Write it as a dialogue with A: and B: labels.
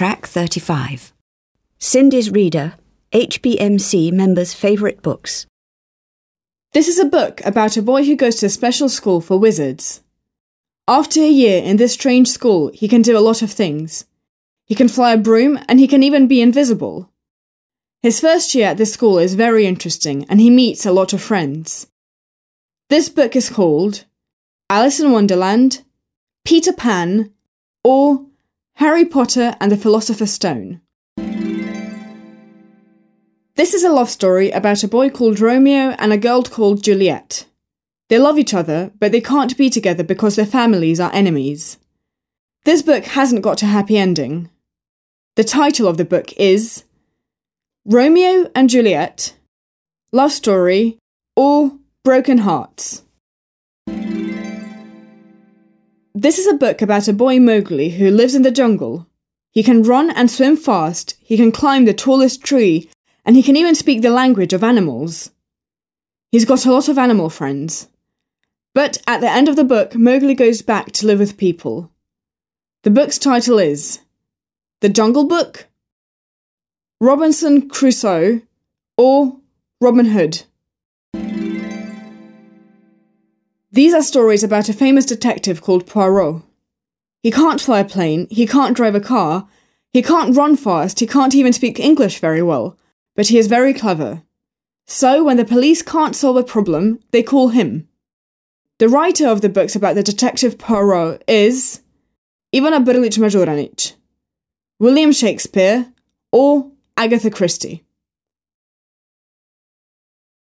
A: track 35. Cindy's Reader, HBMC members' favourite books.
B: This is a book about a boy who goes to a special school for wizards. After a year in this strange school, he can do a lot of things. He can fly a broom and he can even be invisible. His first year at this school is very interesting and he meets a lot of friends. This book is called Alice in Wonderland, Peter Pan, or Harry Potter and the Philosopher's Stone. This is a love story about a boy called Romeo and a girl called Juliet. They love each other, but they can't be together because their families are enemies. This book hasn't got a happy ending. The title of the book is Romeo and Juliet, Love Story, or Broken Hearts. This is a book about a boy Mowgli who lives in the jungle. He can run and swim fast, he can climb the tallest tree, and he can even speak the language of animals. He's got a lot of animal friends. But at the end of the book, Mowgli goes back to live with people. The book's title is The Jungle Book, Robinson Crusoe, or Robin Hood. These are stories about a famous detective called Poirot. He can't fly a plane, he can't drive a car, he can't run fast, he can't even speak English very well, but he is very clever. So, when the police can't solve a problem, they call him. The writer of the books about the detective Poirot is Ivana Brlić Mažuranić, William Shakespeare, or Agatha Christie.